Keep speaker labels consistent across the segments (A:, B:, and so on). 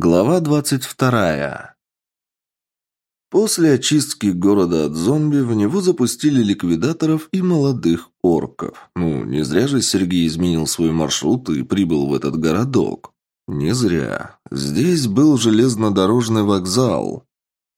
A: Глава двадцать вторая. После очистки города от зомби в него запустили ликвидаторов и молодых орков. Ну, не зря же Сергей изменил свой маршрут и прибыл в этот городок. Не зря. Здесь был железнодорожный вокзал.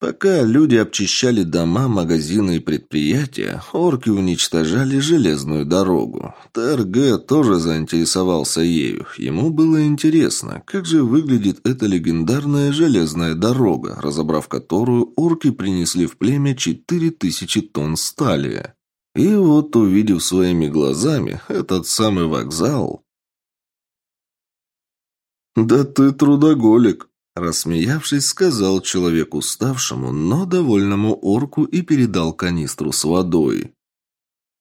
A: Пока люди обчищали дома, магазины и предприятия, орки уничтожали железную дорогу. ТРГ тоже заинтересовался ею. Ему было интересно, как же выглядит эта легендарная железная дорога, разобрав которую орки принесли в племя 4000 тонн стали. И вот, увидев своими глазами этот самый вокзал... «Да ты трудоголик», Рассмеявшись, сказал человек уставшему, но довольному орку и передал канистру с водой.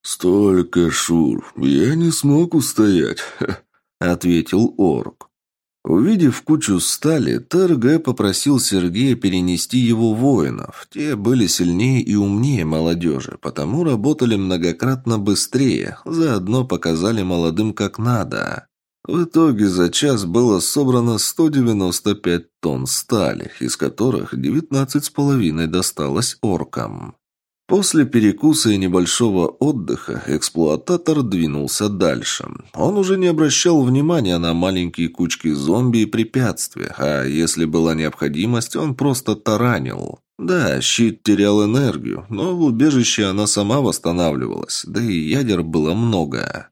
A: «Столько шур, я не смог устоять», — ответил орк. Увидев кучу стали, ТРГ попросил Сергея перенести его воинов. Те были сильнее и умнее молодежи, потому работали многократно быстрее, заодно показали молодым как надо. В итоге за час было собрано 195 тонн стали, из которых 19,5 досталось оркам. После перекуса и небольшого отдыха эксплуататор двинулся дальше. Он уже не обращал внимания на маленькие кучки зомби и препятствия, а если была необходимость, он просто таранил. Да, щит терял энергию, но в убежище она сама восстанавливалась, да и ядер было много.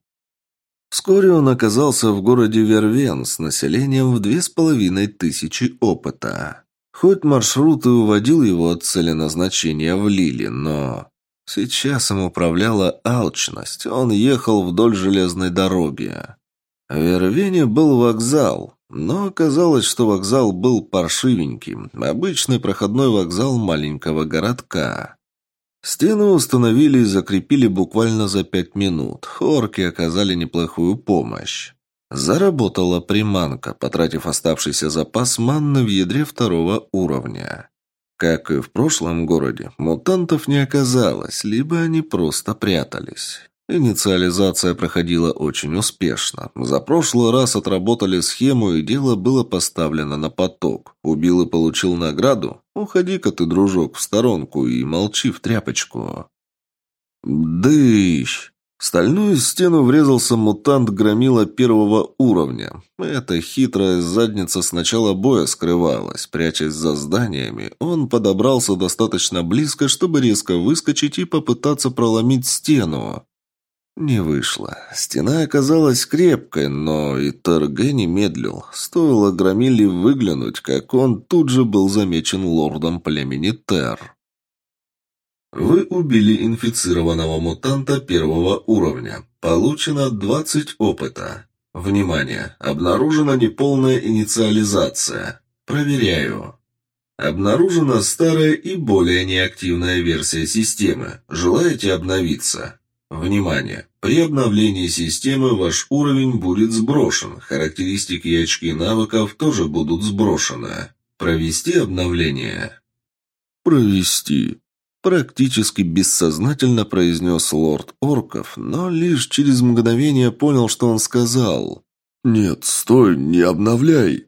A: Вскоре он оказался в городе Вервен с населением в две с половиной тысячи опыта. Хоть маршрут и уводил его от цели назначения в Лили, но... Сейчас им управляла алчность. Он ехал вдоль железной дороги. В Вервене был вокзал, но оказалось, что вокзал был паршивеньким. Обычный проходной вокзал маленького городка. Стены установили и закрепили буквально за пять минут. Хорки оказали неплохую помощь. Заработала приманка, потратив оставшийся запас манны в ядре второго уровня. Как и в прошлом городе, мутантов не оказалось, либо они просто прятались. Инициализация проходила очень успешно. За прошлый раз отработали схему, и дело было поставлено на поток. Убил и получил награду? Уходи-ка ты, дружок, в сторонку и молчи в тряпочку. Дыщ! В стальную стену врезался мутант громила первого уровня. Эта хитрая задница с начала боя скрывалась. Прячась за зданиями, он подобрался достаточно близко, чтобы резко выскочить и попытаться проломить стену. Не вышло. Стена оказалась крепкой, но и ТРГ не медлил. Стоило Громиле выглянуть, как он тут же был замечен лордом племени Тер. Вы убили инфицированного мутанта первого уровня. Получено 20 опыта. Внимание! Обнаружена неполная инициализация. Проверяю. Обнаружена старая и более неактивная версия системы. Желаете обновиться? Внимание! При обновлении системы ваш уровень будет сброшен, характеристики и очки навыков тоже будут сброшены. Провести обновление? Провести. Практически бессознательно произнес лорд Орков, но лишь через мгновение понял, что он сказал. «Нет, стой, не обновляй!»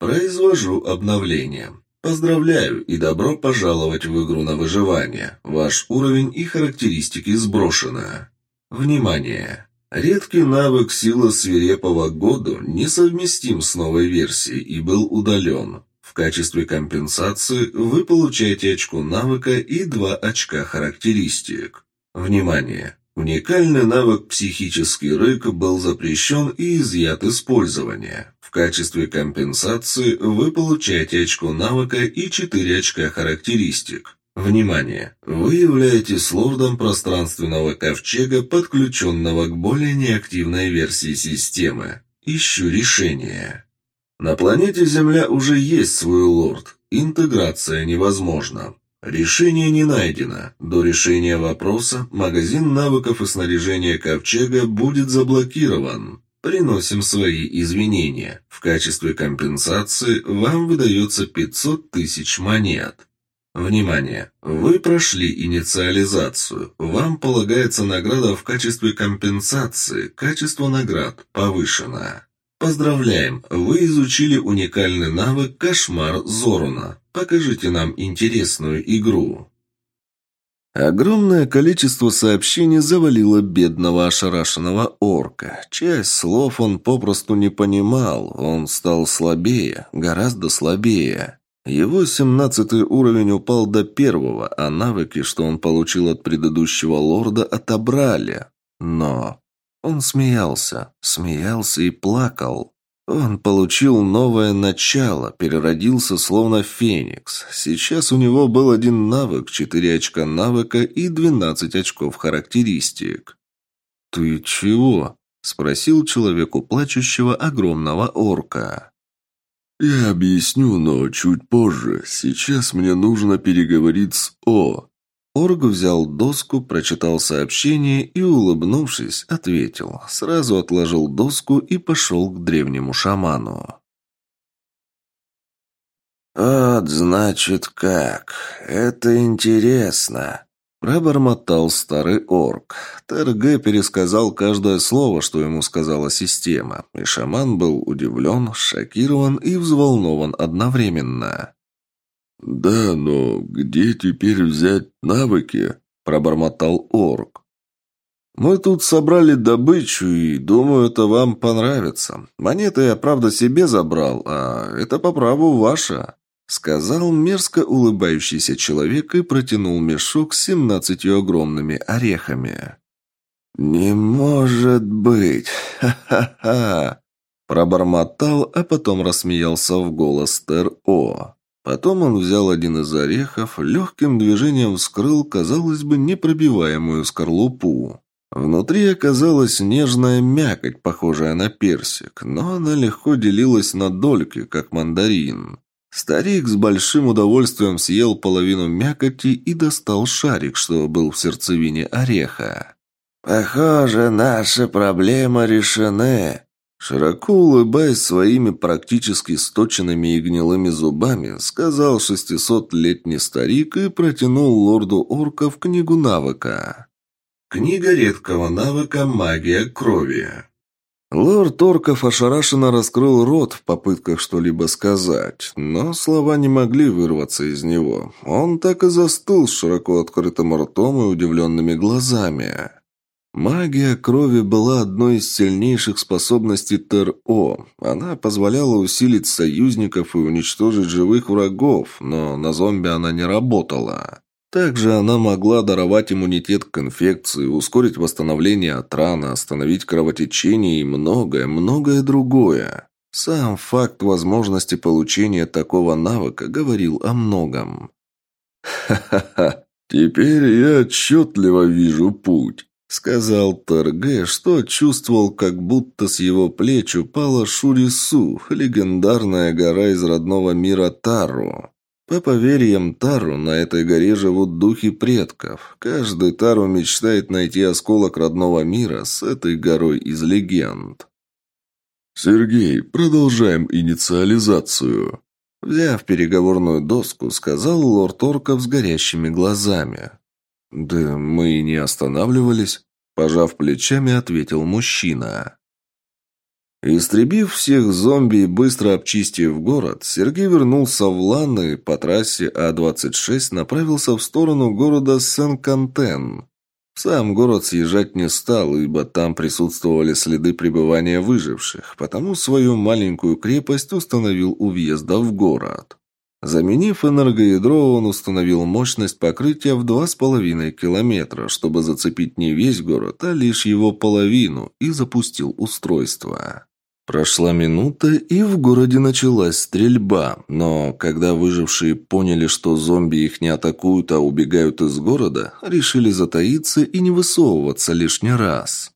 A: «Произвожу обновление. Поздравляю и добро пожаловать в игру на выживание. Ваш уровень и характеристики сброшены. Внимание! Редкий навык «Сила свирепого года» несовместим с новой версией и был удален. В качестве компенсации вы получаете очко навыка и два очка характеристик. Внимание! Уникальный навык «Психический рык» был запрещен и изъят использования. Качестве компенсации вы получаете очко навыка и 4 очка характеристик. Внимание! Вы являетесь лордом пространственного ковчега, подключенного к более неактивной версии системы. Ищу решение. На планете Земля уже есть свой лорд. Интеграция невозможна. Решение не найдено. До решения вопроса магазин навыков и снаряжения Ковчега будет заблокирован. Приносим свои извинения. В качестве компенсации вам выдается 500 тысяч монет. Внимание! Вы прошли инициализацию. Вам полагается награда в качестве компенсации. Качество наград повышено. Поздравляем! Вы изучили уникальный навык «Кошмар Зоруна». Покажите нам интересную игру. Огромное количество сообщений завалило бедного ошарашенного орка. Часть слов он попросту не понимал, он стал слабее, гораздо слабее. Его семнадцатый уровень упал до первого, а навыки, что он получил от предыдущего лорда, отобрали. Но он смеялся, смеялся и плакал. Он получил новое начало, переродился словно феникс. Сейчас у него был один навык, четыре очка навыка и двенадцать очков характеристик. «Ты чего?» – спросил человеку плачущего огромного орка. «Я объясню, но чуть позже. Сейчас мне нужно переговорить с О. Орг взял доску, прочитал сообщение и, улыбнувшись, ответил. Сразу отложил доску и пошел к древнему шаману. «Вот, значит, как. Это интересно», – пробормотал старый орк. ТРГ пересказал каждое слово, что ему сказала система, и шаман был удивлен, шокирован и взволнован одновременно. «Да, но где теперь взять навыки?» – пробормотал орк. «Мы тут собрали добычу, и думаю, это вам понравится. Монеты я, правда, себе забрал, а это по праву ваше», – сказал мерзко улыбающийся человек и протянул мешок с семнадцатью огромными орехами. «Не может быть! Ха-ха-ха!» Пробормотал, а потом рассмеялся в голос Тер-О. Потом он взял один из орехов, легким движением вскрыл, казалось бы, непробиваемую скорлупу. Внутри оказалась нежная мякоть, похожая на персик, но она легко делилась на дольки, как мандарин. Старик с большим удовольствием съел половину мякоти и достал шарик, что был в сердцевине ореха. «Похоже, наши проблемы решены», Широко улыбаясь своими практически сточенными и гнилыми зубами, сказал шестисотлетний старик и протянул лорду орков книгу навыка. Книга редкого навыка «Магия крови». Лорд Орков ошарашенно раскрыл рот в попытках что-либо сказать, но слова не могли вырваться из него. Он так и застыл с широко открытым ртом и удивленными глазами. Магия крови была одной из сильнейших способностей ТРО. Она позволяла усилить союзников и уничтожить живых врагов, но на зомби она не работала. Также она могла даровать иммунитет к инфекции, ускорить восстановление от раны, остановить кровотечение и многое, многое другое. Сам факт возможности получения такого навыка говорил о многом. «Ха-ха-ха, теперь я отчетливо вижу путь». Сказал Торге, что чувствовал, как будто с его плеч упала Шурису, легендарная гора из родного мира Тару. По поверьям Тару, на этой горе живут духи предков. Каждый Тару мечтает найти осколок родного мира с этой горой из легенд. «Сергей, продолжаем инициализацию», Взяв переговорную доску, сказал лорд Орков с горящими глазами. «Да мы и не останавливались», – пожав плечами, ответил мужчина. Истребив всех зомби и быстро обчистив город, Сергей вернулся в Лан и по трассе А-26 направился в сторону города Сен-Кантен. Сам город съезжать не стал, ибо там присутствовали следы пребывания выживших, потому свою маленькую крепость установил у въезда в город. Заменив энергоядро, он установил мощность покрытия в 2,5 километра, чтобы зацепить не весь город, а лишь его половину, и запустил устройство. Прошла минута, и в городе началась стрельба, но когда выжившие поняли, что зомби их не атакуют, а убегают из города, решили затаиться и не высовываться лишний раз.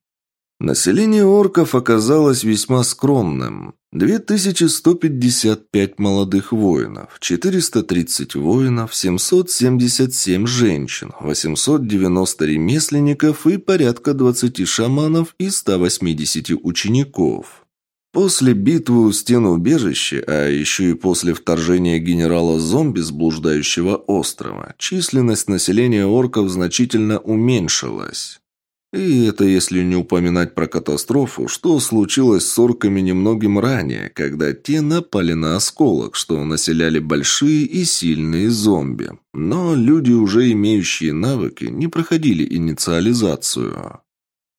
A: Население орков оказалось весьма скромным. 2155 молодых воинов, 430 воинов, 777 женщин, 890 ремесленников и порядка 20 шаманов и 180 учеников. После битвы у стен убежища, а еще и после вторжения генерала-зомби с блуждающего острова, численность населения орков значительно уменьшилась. И это если не упоминать про катастрофу, что случилось с орками немногим ранее, когда те напали на осколок, что населяли большие и сильные зомби. Но люди, уже имеющие навыки, не проходили инициализацию.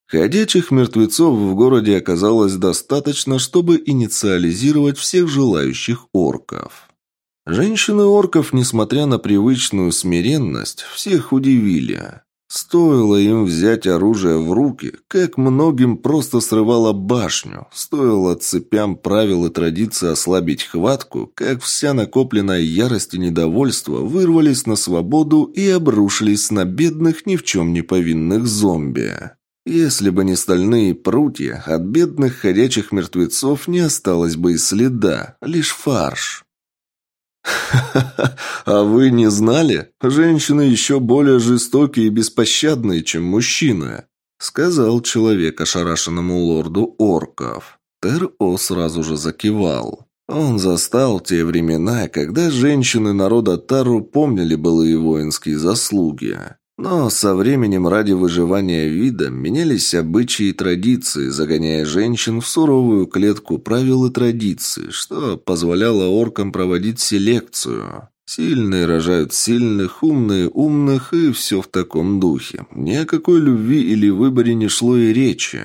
A: Ходячих мертвецов в городе оказалось достаточно, чтобы инициализировать всех желающих орков. Женщины орков, несмотря на привычную смиренность, всех удивили. Стоило им взять оружие в руки, как многим просто срывало башню. Стоило цепям правил и традиций ослабить хватку, как вся накопленная ярость и недовольство вырвались на свободу и обрушились на бедных ни в чем не повинных зомби. Если бы не стальные прутья, от бедных ходячих мертвецов не осталось бы и следа, лишь фарш. «Ха-ха-ха! А вы не знали? Женщины еще более жестокие и беспощадные, чем мужчины», сказал человек ошарашенному лорду орков. Тер-О сразу же закивал. Он застал те времена, когда женщины народа Тару помнили былые воинские заслуги. Но со временем ради выживания вида менялись обычаи и традиции, загоняя женщин в суровую клетку правил и традиций, что позволяло оркам проводить селекцию. Сильные рожают сильных, умные – умных, и все в таком духе. Ни о какой любви или выборе не шло и речи.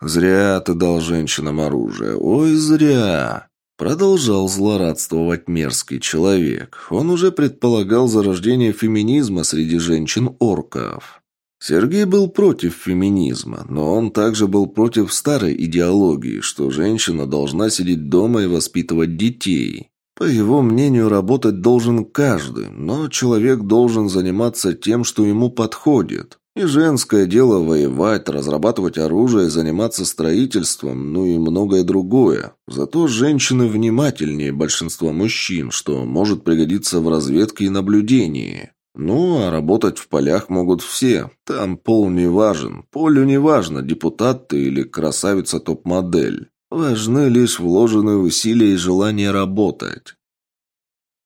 A: «Зря ты дал женщинам оружие. Ой, зря!» Продолжал злорадствовать мерзкий человек. Он уже предполагал зарождение феминизма среди женщин-орков. Сергей был против феминизма, но он также был против старой идеологии, что женщина должна сидеть дома и воспитывать детей. По его мнению, работать должен каждый, но человек должен заниматься тем, что ему подходит. И женское дело воевать, разрабатывать оружие, заниматься строительством, ну и многое другое. Зато женщины внимательнее большинства мужчин, что может пригодиться в разведке и наблюдении. Ну, а работать в полях могут все. Там пол не важен. Полю не важно, депутат ты или красавица топ-модель. Важны лишь вложенные усилия и желание работать.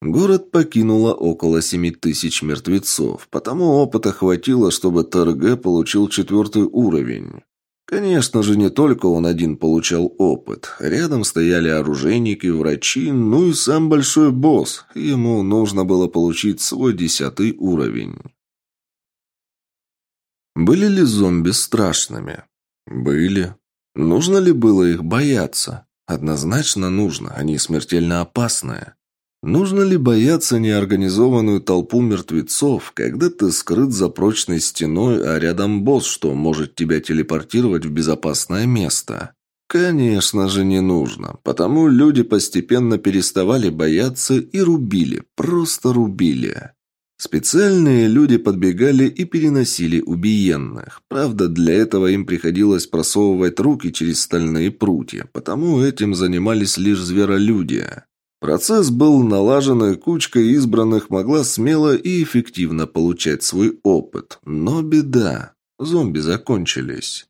A: Город покинуло около семи тысяч мертвецов, потому опыта хватило, чтобы ТРГ получил четвертый уровень. Конечно же, не только он один получал опыт. Рядом стояли оружейники, врачи, ну и сам большой босс. Ему нужно было получить свой десятый уровень. Были ли зомби страшными? Были. Нужно ли было их бояться? Однозначно нужно, они смертельно опасные. Нужно ли бояться неорганизованную толпу мертвецов, когда ты скрыт за прочной стеной, а рядом босс, что может тебя телепортировать в безопасное место? Конечно же не нужно, потому люди постепенно переставали бояться и рубили, просто рубили. Специальные люди подбегали и переносили убиенных. Правда, для этого им приходилось просовывать руки через стальные прутья, потому этим занимались лишь зверолюди. Процесс был налажен, и кучка избранных могла смело и эффективно получать свой опыт. Но беда. Зомби закончились.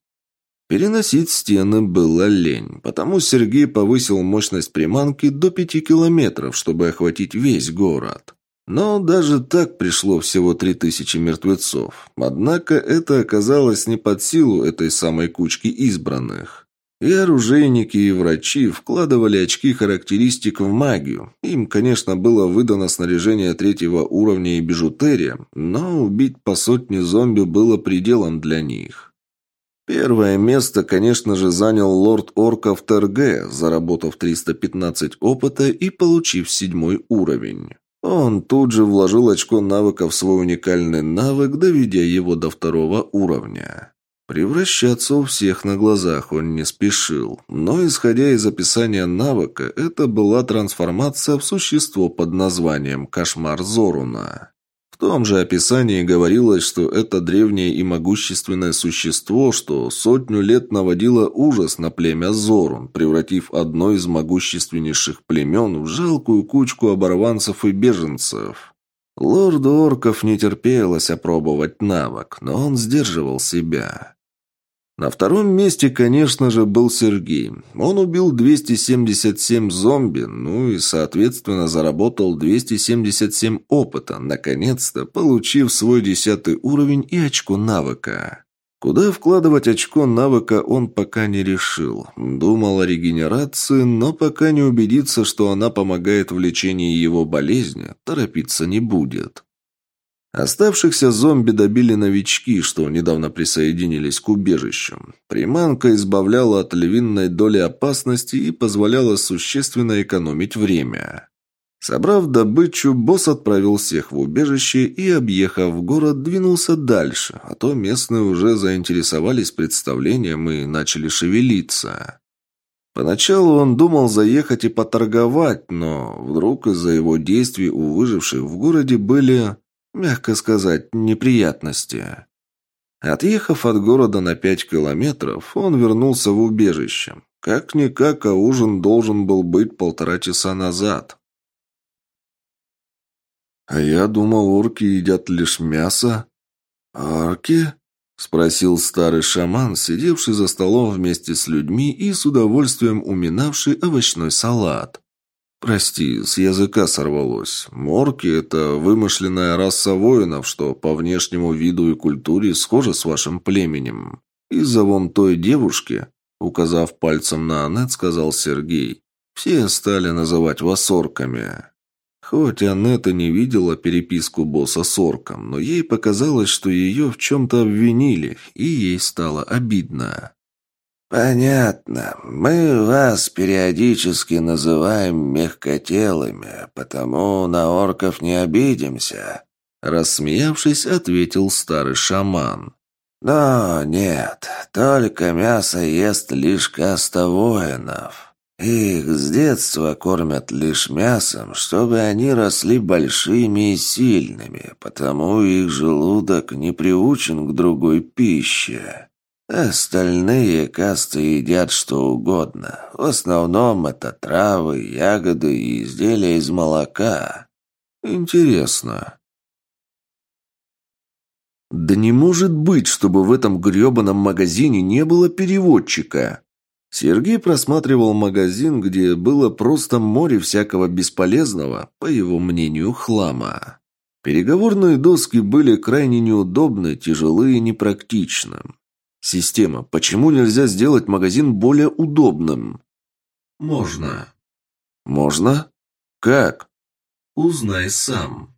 A: Переносить стены было лень, потому Сергей повысил мощность приманки до пяти километров, чтобы охватить весь город. Но даже так пришло всего три тысячи мертвецов. Однако это оказалось не под силу этой самой кучки избранных. И оружейники, и врачи вкладывали очки характеристик в магию. Им, конечно, было выдано снаряжение третьего уровня и бижутерия, но убить по сотне зомби было пределом для них. Первое место, конечно же, занял лорд Орков ТРГ, заработав 315 опыта и получив седьмой уровень. Он тут же вложил очко навыка в свой уникальный навык, доведя его до второго уровня. Превращаться у всех на глазах он не спешил, но, исходя из описания навыка, это была трансформация в существо под названием «Кошмар Зоруна». В том же описании говорилось, что это древнее и могущественное существо, что сотню лет наводило ужас на племя Зорун, превратив одно из могущественнейших племен в жалкую кучку оборванцев и беженцев. Лорду Орков не терпелось опробовать навык, но он сдерживал себя. На втором месте, конечно же, был Сергей. Он убил 277 зомби, ну и, соответственно, заработал 277 опыта, наконец-то получив свой десятый уровень и очко навыка. Куда вкладывать очко навыка он пока не решил. Думал о регенерации, но пока не убедится, что она помогает в лечении его болезни, торопиться не будет. Оставшихся зомби добили новички, что недавно присоединились к убежищам. Приманка избавляла от львиной доли опасности и позволяла существенно экономить время. Собрав добычу, босс отправил всех в убежище и, объехав город, двинулся дальше, а то местные уже заинтересовались представлением и начали шевелиться. Поначалу он думал заехать и поторговать, но вдруг из-за его действий у выживших в городе были мягко сказать, неприятности. Отъехав от города на пять километров, он вернулся в убежище. Как-никак, а ужин должен был быть полтора часа назад. «А я думал, орки едят лишь мясо». «Орки?» – спросил старый шаман, сидевший за столом вместе с людьми и с удовольствием уминавший овощной салат. «Прости, с языка сорвалось. Морки — это вымышленная раса воинов, что по внешнему виду и культуре схожа с вашим племенем. Из-за вон той девушки, указав пальцем на Аннет, сказал Сергей, все стали называть вас орками». Хоть Аннет и не видела переписку босса с орком, но ей показалось, что ее в чем-то обвинили, и ей стало обидно.
B: «Понятно. Мы вас периодически называем мягкотелыми, потому на орков не обидимся», — рассмеявшись, ответил старый шаман. «Но нет, только мясо ест лишь каста воинов. Их с детства кормят лишь мясом, чтобы они росли большими и сильными, потому их желудок не приучен к другой пище». Остальные касты едят что угодно. В основном это травы, ягоды и изделия из молока. Интересно.
A: Да не может быть, чтобы в этом грёбаном магазине не было переводчика. Сергей просматривал магазин, где было просто море всякого бесполезного, по его мнению, хлама. Переговорные доски были крайне неудобны, тяжелые и непрактичны. Система. Почему нельзя сделать магазин более удобным?
C: Можно.
A: Можно? Как?
C: Узнай сам.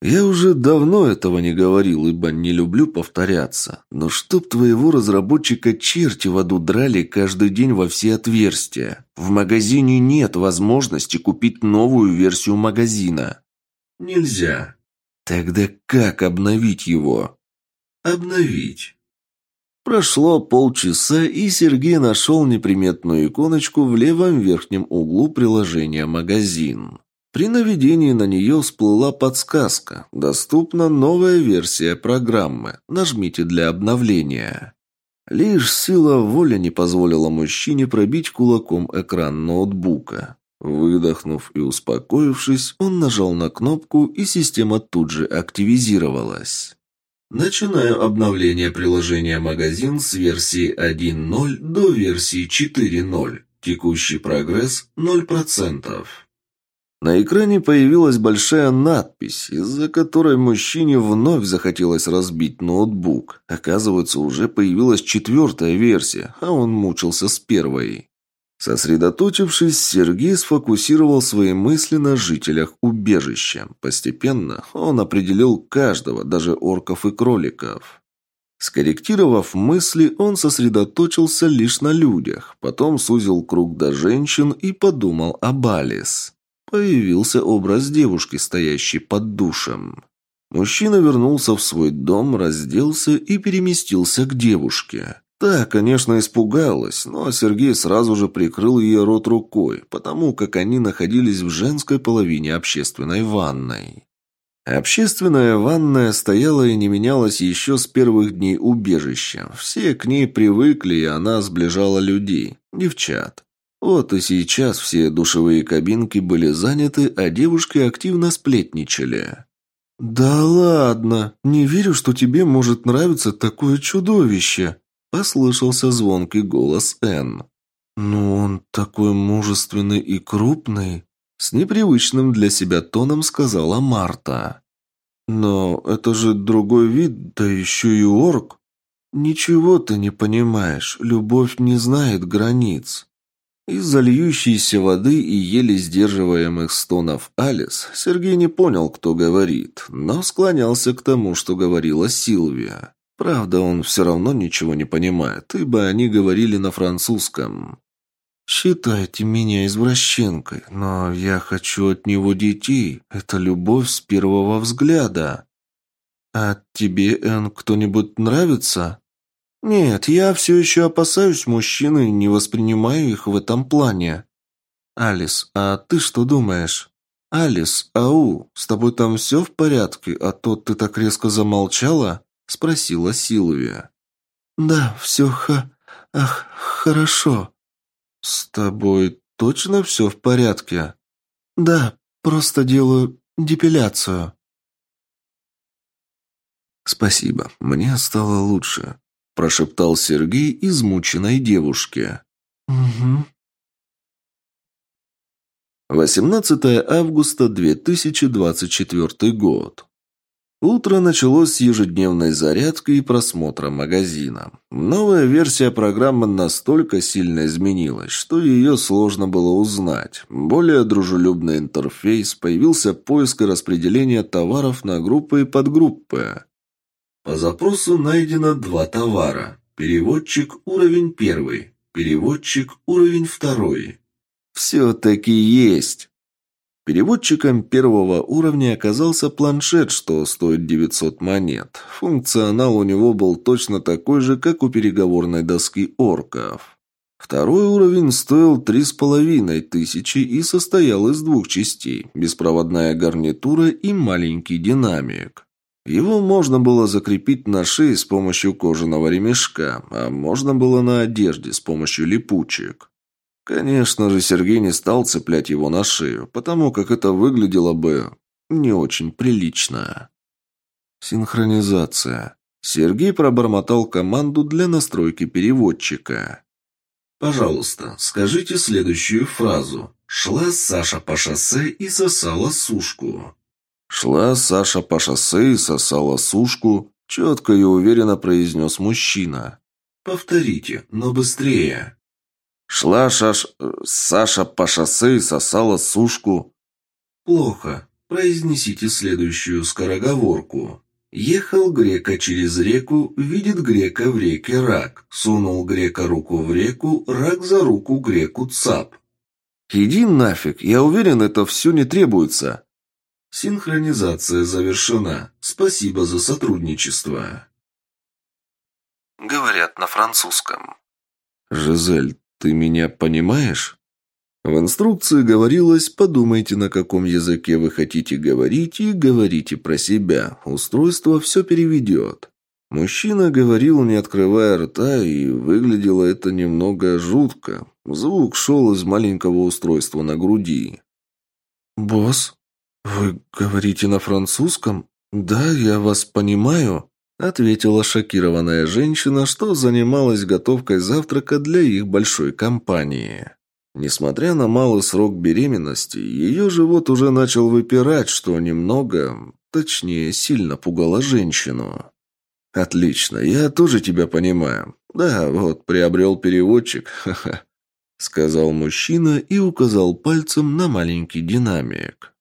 A: Я уже давно этого не говорил, ибо не люблю повторяться. Но чтоб твоего разработчика черти в аду драли каждый день во все отверстия. В магазине нет возможности купить новую версию магазина.
C: Нельзя.
A: Тогда как обновить его?
C: Обновить.
A: Прошло полчаса, и Сергей нашел неприметную иконочку в левом верхнем углу приложения «Магазин». При наведении на нее всплыла подсказка. Доступна новая версия программы. Нажмите для обновления. Лишь сила воли не позволила мужчине пробить кулаком экран ноутбука. Выдохнув и успокоившись, он нажал на кнопку, и система тут же активизировалась.
C: Начинаю обновление приложения «Магазин» с версии 1.0 до версии 4.0. Текущий прогресс 0%.
A: На экране появилась большая надпись, из-за которой мужчине вновь захотелось разбить ноутбук. Оказывается, уже появилась четвертая версия, а он мучился с первой. Сосредоточившись, Сергей сфокусировал свои мысли на жителях убежища. Постепенно он определил каждого, даже орков и кроликов. Скорректировав мысли, он сосредоточился лишь на людях, потом сузил круг до женщин и подумал об Алис. Появился образ девушки, стоящей под душем. Мужчина вернулся в свой дом, разделся и переместился к девушке. Та, конечно, испугалась, но Сергей сразу же прикрыл ее рот рукой, потому как они находились в женской половине общественной ванной. Общественная ванная стояла и не менялась еще с первых дней убежища. Все к ней привыкли, и она сближала людей, девчат. Вот и сейчас все душевые кабинки были заняты, а девушки активно сплетничали. «Да ладно, не верю, что тебе может нравиться такое чудовище», Послышался звонкий голос Энн. «Ну, он такой мужественный и крупный», — с непривычным для себя тоном сказала Марта. «Но это же другой вид, да еще и орк». «Ничего ты не понимаешь. Любовь не знает границ». Из-за льющейся воды и еле сдерживаемых стонов Алис Сергей не понял, кто говорит, но склонялся к тому, что говорила Силвия. Правда, он все равно ничего не понимает, ибо они говорили на французском. «Считайте меня извращенкой, но я хочу от него детей. Это любовь с первого взгляда». «А тебе, Эн, кто-нибудь нравится?» «Нет, я все еще опасаюсь мужчин и не воспринимаю их в этом плане». «Алис, а ты что думаешь?» «Алис, ау, с тобой там все в порядке, а то ты так резко замолчала?» – спросила Силвия. «Да, все ха... Ах, хорошо». «С тобой точно все в порядке?» «Да, просто делаю депиляцию». «Спасибо, мне стало лучше прошептал Сергей измученной девушке. «Угу». 18 августа 2024 год. Утро началось с ежедневной зарядки и просмотра магазина. Новая версия программы настолько сильно изменилась, что ее сложно было узнать. Более дружелюбный интерфейс, появился поиск и распределение товаров на группы и подгруппы.
C: По запросу найдено два товара. Переводчик уровень первый, переводчик уровень второй.
A: Все-таки есть. Переводчиком первого уровня оказался планшет, что стоит 900 монет. Функционал у него был точно такой же, как у переговорной доски орков. Второй уровень стоил три с половиной тысячи и состоял из двух частей – беспроводная гарнитура и маленький динамик. Его можно было закрепить на шее с помощью кожаного ремешка, а можно было на одежде с помощью липучек. Конечно же, Сергей не стал цеплять его на шею, потому как это выглядело бы не очень прилично. Синхронизация. Сергей пробормотал команду для настройки переводчика.
C: «Пожалуйста, скажите следующую фразу. Шла Саша по шоссе и сосала сушку».
A: Шла Саша по шоссе и сосала сушку, четко и уверенно произнес мужчина.
C: «Повторите, но быстрее».
A: Шла шаш... Саша по шоссе и сосала сушку.
C: «Плохо. Произнесите следующую скороговорку. Ехал грека через реку, видит грека в реке рак. Сунул грека руку в реку, рак за руку греку цап».
A: «Иди нафиг, я уверен, это все не требуется»,
C: Синхронизация завершена. Спасибо за сотрудничество.
B: Говорят на французском.
A: Жизель, ты меня понимаешь? В инструкции говорилось «подумайте, на каком языке вы хотите говорить и говорите про себя. Устройство все переведет». Мужчина говорил, не открывая рта, и выглядело это немного жутко. Звук шел из маленького устройства на груди. «Босс?» «Вы говорите на французском? Да, я вас понимаю», — ответила шокированная женщина, что занималась готовкой завтрака для их большой компании. Несмотря на малый срок беременности, ее живот уже начал выпирать, что немного, точнее, сильно пугало женщину. «Отлично, я тоже тебя понимаю. Да, вот, приобрел переводчик, ха-ха», — сказал мужчина и указал пальцем на маленький динамик.